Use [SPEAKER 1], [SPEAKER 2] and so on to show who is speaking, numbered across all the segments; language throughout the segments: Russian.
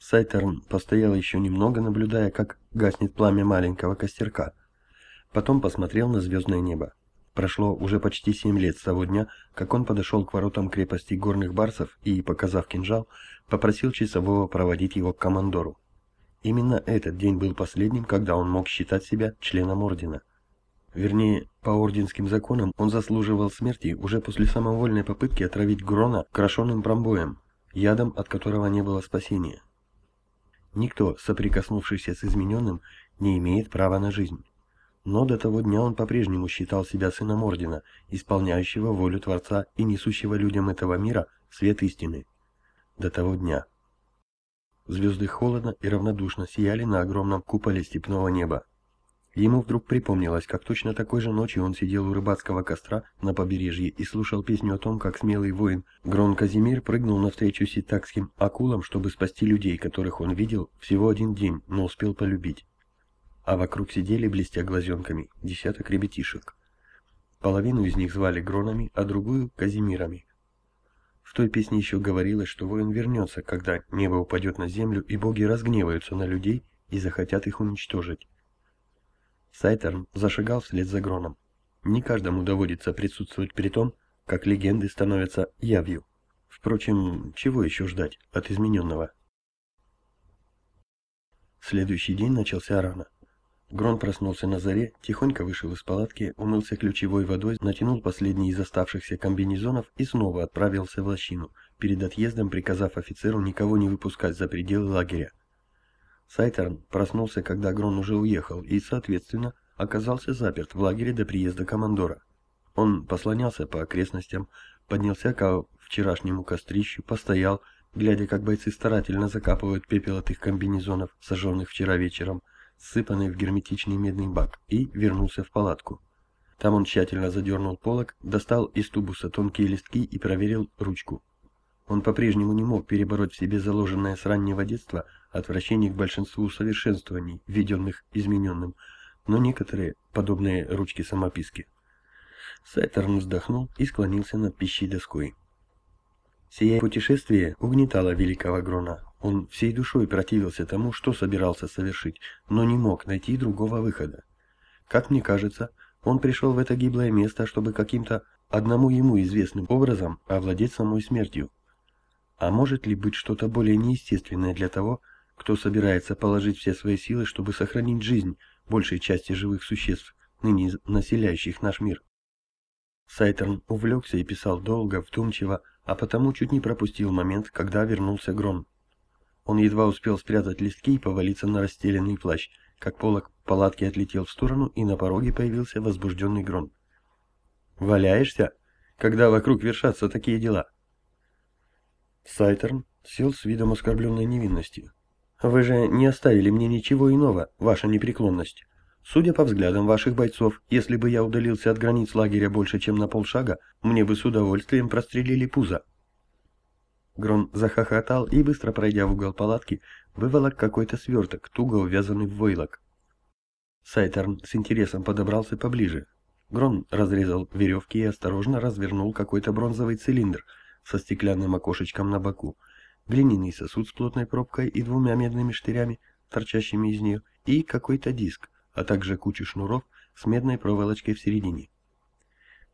[SPEAKER 1] Сайтерн постоял еще немного, наблюдая, как гаснет пламя маленького костерка. Потом посмотрел на звездное небо. Прошло уже почти семь лет с того дня, как он подошел к воротам крепости горных барсов и, показав кинжал, попросил часового проводить его к командору. Именно этот день был последним, когда он мог считать себя членом ордена. Вернее, по орденским законам он заслуживал смерти уже после самовольной попытки отравить Грона крошенным промбоем, ядом от которого не было спасения. Никто, соприкоснувшийся с измененным, не имеет права на жизнь. Но до того дня он по-прежнему считал себя сыном Ордена, исполняющего волю Творца и несущего людям этого мира свет истины. До того дня. Звезды холодно и равнодушно сияли на огромном куполе степного неба. Ему вдруг припомнилось, как точно такой же ночью он сидел у рыбацкого костра на побережье и слушал песню о том, как смелый воин Грон Казимир прыгнул навстречу ситакским акулам, чтобы спасти людей, которых он видел всего один день, но успел полюбить а вокруг сидели, блестя глазенками, десяток ребятишек. Половину из них звали Гронами, а другую — Казимирами. В той песне еще говорилось, что воин вернется, когда небо упадет на землю, и боги разгневаются на людей и захотят их уничтожить. Сайтерн зашагал вслед за Гроном. Не каждому доводится присутствовать при том, как легенды становятся явью. Впрочем, чего еще ждать от измененного? Следующий день начался рано. Грон проснулся на заре, тихонько вышел из палатки, умылся ключевой водой, натянул последний из оставшихся комбинезонов и снова отправился в лощину, перед отъездом приказав офицеру никого не выпускать за пределы лагеря. Сайтерн проснулся, когда Грон уже уехал, и, соответственно, оказался заперт в лагере до приезда командора. Он послонялся по окрестностям, поднялся к вчерашнему кострищу, постоял, глядя, как бойцы старательно закапывают пепел от их комбинезонов, сожженных вчера вечером, сыпанный в герметичный медный бак, и вернулся в палатку. Там он тщательно задернул полог, достал из тубуса тонкие листки и проверил ручку. Он по-прежнему не мог перебороть в себе заложенное с раннего детства отвращение к большинству усовершенствований, введенных измененным, но некоторые, подобные ручки самописки. Сайтерн вздохнул и склонился над пищей доской. Сие путешествие угнетало великого Грона. Он всей душой противился тому, что собирался совершить, но не мог найти другого выхода. Как мне кажется, он пришел в это гиблое место, чтобы каким-то одному ему известным образом овладеть самой смертью. А может ли быть что-то более неестественное для того, кто собирается положить все свои силы, чтобы сохранить жизнь большей части живых существ, ныне населяющих наш мир? Сайтерн увлекся и писал долго, вдумчиво, а потому чуть не пропустил момент, когда вернулся Грон. Он едва успел спрятать листки и повалиться на расстеленный плащ, как полок палатки отлетел в сторону, и на пороге появился возбужденный Грон. «Валяешься? Когда вокруг вершатся такие дела?» Сайтерн сел с видом оскорбленной невинности. «Вы же не оставили мне ничего иного, ваша непреклонность. Судя по взглядам ваших бойцов, если бы я удалился от границ лагеря больше, чем на полшага, мне бы с удовольствием прострелили пузо. Грон захохотал и, быстро пройдя в угол палатки, выволок какой-то сверток, туго увязанный в войлок. Сайтерн с интересом подобрался поближе. Грон разрезал веревки и осторожно развернул какой-то бронзовый цилиндр со стеклянным окошечком на боку, глиняный сосуд с плотной пробкой и двумя медными штырями, торчащими из нее, и какой-то диск, а также кучу шнуров с медной проволочкой в середине.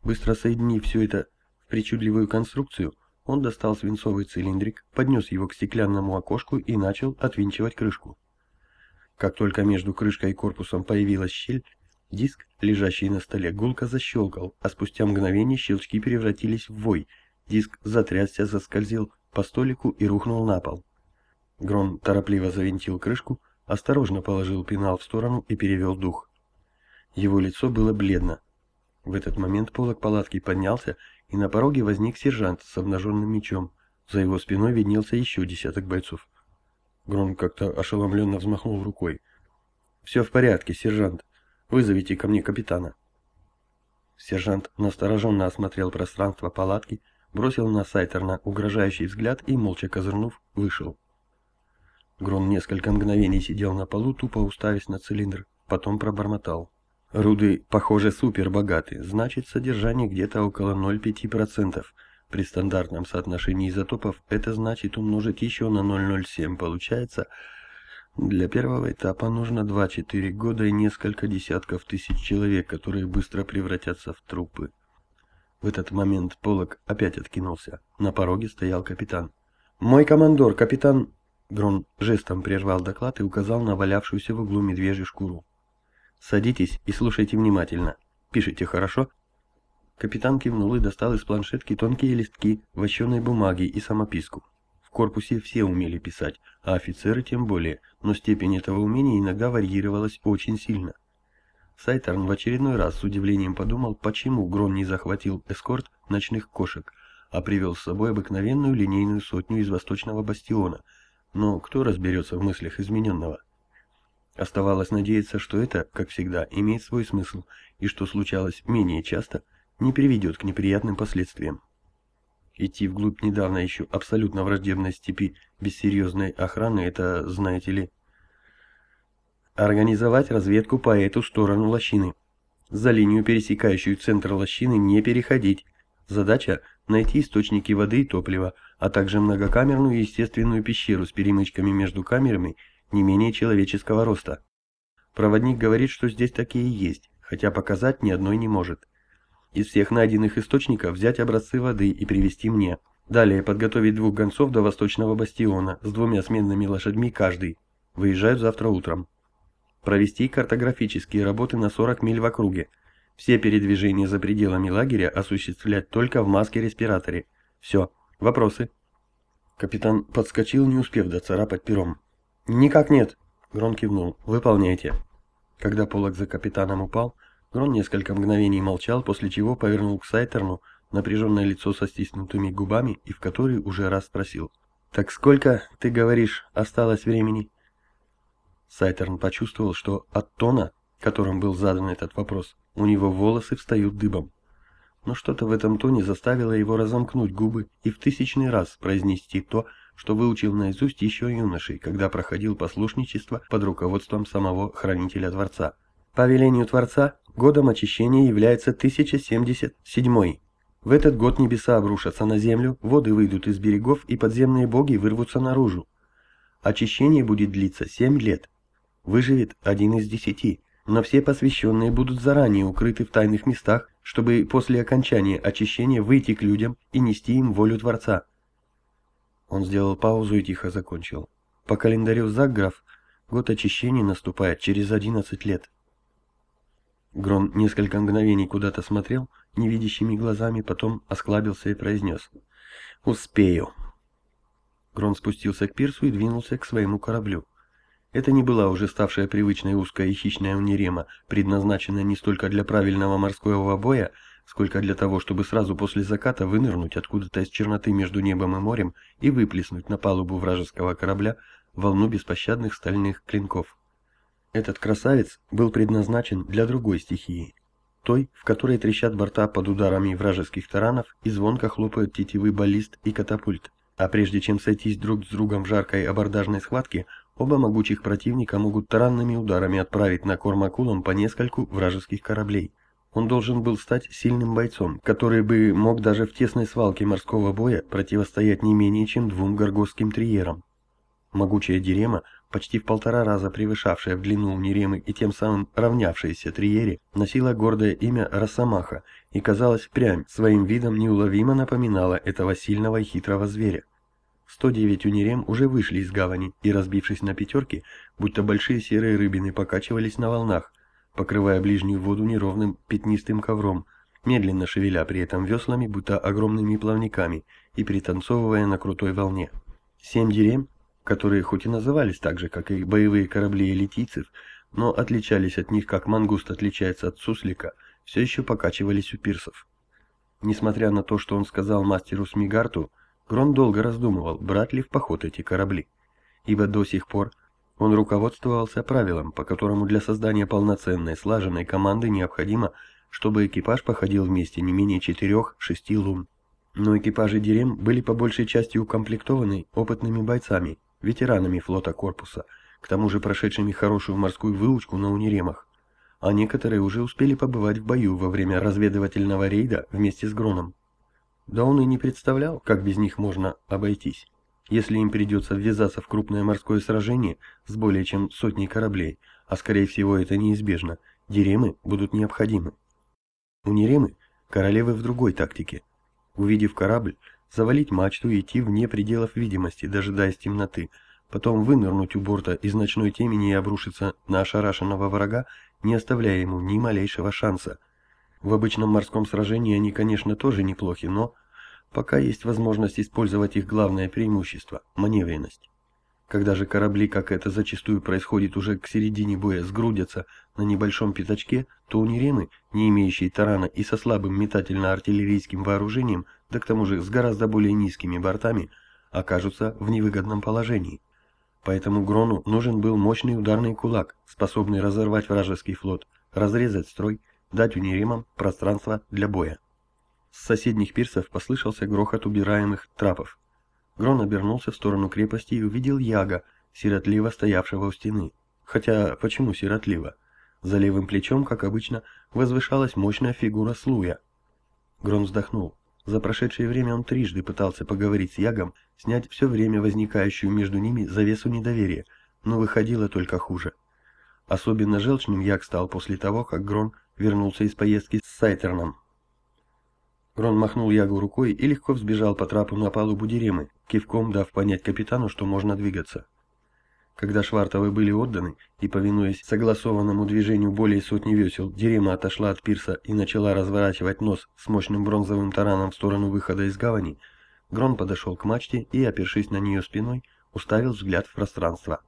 [SPEAKER 1] Быстро соединив все это в причудливую конструкцию, он достал свинцовый цилиндрик, поднес его к стеклянному окошку и начал отвинчивать крышку. Как только между крышкой и корпусом появилась щель, диск, лежащий на столе, гулко защелкал, а спустя мгновение щелчки превратились в вой. Диск затрясся, заскользил по столику и рухнул на пол. Грон торопливо завинтил крышку, осторожно положил пенал в сторону и перевел дух. Его лицо было бледно. В этот момент полок палатки поднялся, и на пороге возник сержант с обнаженным мечом. За его спиной виднелся еще десяток бойцов. Гром как-то ошеломленно взмахнул рукой. «Все в порядке, сержант. Вызовите ко мне капитана». Сержант настороженно осмотрел пространство палатки, бросил на Сайтерна угрожающий взгляд и, молча козырнув, вышел. Грон несколько мгновений сидел на полу, тупо уставясь на цилиндр, потом пробормотал. Руды, похоже, супер богаты, значит содержание где-то около 0,5%. При стандартном соотношении изотопов это значит умножить еще на 0,07. Получается, для первого этапа нужно 2-4 года и несколько десятков тысяч человек, которые быстро превратятся в трупы. В этот момент Полок опять откинулся. На пороге стоял капитан. «Мой командор, капитан...» Грон жестом прервал доклад и указал на валявшуюся в углу медвежью шкуру. «Садитесь и слушайте внимательно. Пишите хорошо?» Капитан кивнул и достал из планшетки тонкие листки вощеной бумаги и самописку. В корпусе все умели писать, а офицеры тем более, но степень этого умения иногда варьировалась очень сильно. Сайтерн в очередной раз с удивлением подумал, почему Грон не захватил эскорт ночных кошек, а привел с собой обыкновенную линейную сотню из Восточного Бастиона. Но кто разберется в мыслях измененного? Оставалось надеяться, что это, как всегда, имеет свой смысл, и что случалось менее часто, не приведет к неприятным последствиям. Идти вглубь недавно еще абсолютно враждебной степи без серьезной охраны – это, знаете ли, Организовать разведку по эту сторону лощины. За линию, пересекающую центр лощины, не переходить. Задача – найти источники воды и топлива, а также многокамерную естественную пещеру с перемычками между камерами не менее человеческого роста. Проводник говорит, что здесь такие есть, хотя показать ни одной не может. Из всех найденных источников взять образцы воды и привезти мне. Далее подготовить двух гонцов до Восточного бастиона с двумя сменными лошадьми каждый. Выезжают завтра утром провести картографические работы на 40 миль в округе. Все передвижения за пределами лагеря осуществлять только в маске-респираторе. Все. Вопросы?» Капитан подскочил, не успев доцарапать пером. «Никак нет!» Грон кивнул. «Выполняйте». Когда полок за капитаном упал, Грон несколько мгновений молчал, после чего повернул к Сайтерну напряженное лицо со стиснутыми губами и в который уже раз спросил. «Так сколько, ты говоришь, осталось времени?» Сайтерн почувствовал, что от тона, которым был задан этот вопрос, у него волосы встают дыбом. Но что-то в этом тоне заставило его разомкнуть губы и в тысячный раз произнести то, что выучил наизусть еще юношей, когда проходил послушничество под руководством самого Хранителя Творца. По велению Творца, годом очищения является 1077 В этот год небеса обрушатся на землю, воды выйдут из берегов и подземные боги вырвутся наружу. Очищение будет длиться 7 лет, Выживет один из десяти, но все посвященные будут заранее укрыты в тайных местах, чтобы после окончания очищения выйти к людям и нести им волю Творца. Он сделал паузу и тихо закончил. По календарю Загграф год очищения наступает через одиннадцать лет. Грон несколько мгновений куда-то смотрел, невидящими глазами, потом осклабился и произнес. «Успею». Грон спустился к пирсу и двинулся к своему кораблю. Это не была уже ставшая привычной узкая и хищная унирема, предназначенная не столько для правильного морского боя, сколько для того, чтобы сразу после заката вынырнуть откуда-то из черноты между небом и морем и выплеснуть на палубу вражеского корабля волну беспощадных стальных клинков. Этот красавец был предназначен для другой стихии, той, в которой трещат борта под ударами вражеских таранов и звонко хлопают тетивы баллист и катапульт. А прежде чем сойтись друг с другом в жаркой абордажной схватке, Оба могучих противника могут таранными ударами отправить на корм акулам по нескольку вражеских кораблей. Он должен был стать сильным бойцом, который бы мог даже в тесной свалке морского боя противостоять не менее чем двум горгосским триерам. Могучая дирема, почти в полтора раза превышавшая в длину Неремы и тем самым равнявшаяся триере, носила гордое имя Росомаха и, казалось, впрямь своим видом неуловимо напоминала этого сильного и хитрого зверя. 109 унирем уже вышли из гавани и, разбившись на пятерки, будто большие серые рыбины покачивались на волнах, покрывая ближнюю воду неровным пятнистым ковром, медленно шевеля при этом веслами, будто огромными плавниками, и пританцовывая на крутой волне. Семь дерем, которые хоть и назывались так же, как и боевые корабли элитийцев, но отличались от них, как мангуст отличается от суслика, все еще покачивались у пирсов. Несмотря на то, что он сказал мастеру Смигарту, Грон долго раздумывал, брать ли в поход эти корабли, ибо до сих пор он руководствовался правилом, по которому для создания полноценной слаженной команды необходимо, чтобы экипаж походил вместе не менее четырех-шести лун. Но экипажи Дерем были по большей части укомплектованы опытными бойцами, ветеранами флота корпуса, к тому же прошедшими хорошую морскую выучку на униремах, а некоторые уже успели побывать в бою во время разведывательного рейда вместе с Гроном. Да он и не представлял, как без них можно обойтись. Если им придется ввязаться в крупное морское сражение с более чем сотней кораблей, а скорее всего это неизбежно, диремы будут необходимы. У Неремы королевы в другой тактике. Увидев корабль, завалить мачту и идти вне пределов видимости, дожидаясь темноты, потом вынырнуть у борта из ночной темени и обрушиться на ошарашенного врага, не оставляя ему ни малейшего шанса. В обычном морском сражении они, конечно, тоже неплохи, но пока есть возможность использовать их главное преимущество – маневренность. Когда же корабли, как это зачастую происходит уже к середине боя, сгрудятся на небольшом пятачке, то у Неремы, не имеющей тарана и со слабым метательно-артиллерийским вооружением, да к тому же с гораздо более низкими бортами, окажутся в невыгодном положении. Поэтому Грону нужен был мощный ударный кулак, способный разорвать вражеский флот, разрезать строй, дать Униремам пространство для боя. С соседних пирсов послышался грохот убираемых трапов. Грон обернулся в сторону крепости и увидел Яга, сиротливо стоявшего у стены. Хотя, почему сиротливо? За левым плечом, как обычно, возвышалась мощная фигура Слуя. Грон вздохнул. За прошедшее время он трижды пытался поговорить с Ягом, снять все время возникающую между ними завесу недоверия, но выходило только хуже. Особенно желчным Яг стал после того, как Грон вернулся из поездки с Сайтерном. Грон махнул Ягу рукой и легко взбежал по трапу на палубу Деремы, кивком дав понять капитану, что можно двигаться. Когда Швартовы были отданы, и, повинуясь согласованному движению более сотни весел, Дерема отошла от пирса и начала разворачивать нос с мощным бронзовым тараном в сторону выхода из гавани, Грон подошел к мачте и, опершись на нее спиной, уставил взгляд в пространство.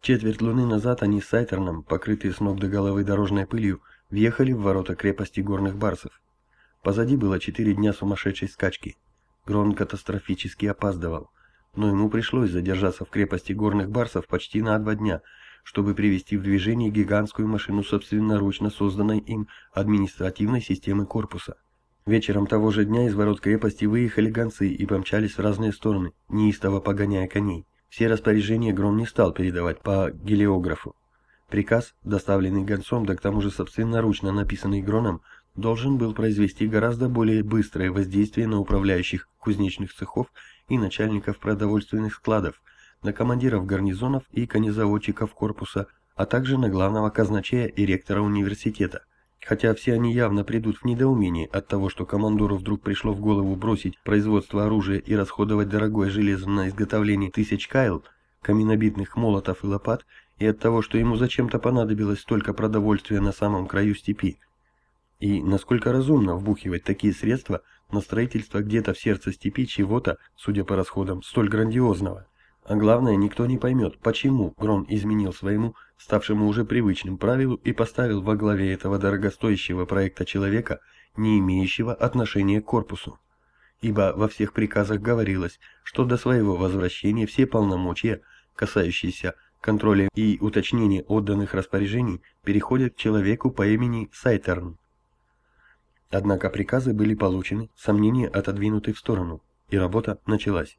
[SPEAKER 1] Четверть луны назад они с Сайтерном, покрытые с ног до головы дорожной пылью, въехали в ворота крепости горных барсов. Позади было четыре дня сумасшедшей скачки. Грон катастрофически опаздывал, но ему пришлось задержаться в крепости горных барсов почти на два дня, чтобы привести в движение гигантскую машину собственноручно созданной им административной системы корпуса. Вечером того же дня из ворот крепости выехали гонцы и помчались в разные стороны, неистово погоняя коней. Все распоряжения Гром не стал передавать по гелиографу. Приказ, доставленный гонцом, да к тому же собственноручно написанный Гроном, должен был произвести гораздо более быстрое воздействие на управляющих кузнечных цехов и начальников продовольственных складов, на командиров гарнизонов и конезаводчиков корпуса, а также на главного казначея и ректора университета. Хотя все они явно придут в недоумение от того, что командору вдруг пришло в голову бросить производство оружия и расходовать дорогое железо на изготовление тысяч кайл, каменобитных молотов и лопат, и от того, что ему зачем-то понадобилось столько продовольствия на самом краю степи. И насколько разумно вбухивать такие средства на строительство где-то в сердце степи чего-то, судя по расходам, столь грандиозного. А главное, никто не поймет, почему Грон изменил своему, ставшему уже привычным правилу и поставил во главе этого дорогостоящего проекта человека, не имеющего отношения к корпусу. Ибо во всех приказах говорилось, что до своего возвращения все полномочия, касающиеся контроля и уточнения отданных распоряжений, переходят к человеку по имени Сайтерн. Однако приказы были получены, сомнения отодвинуты в сторону, и работа началась.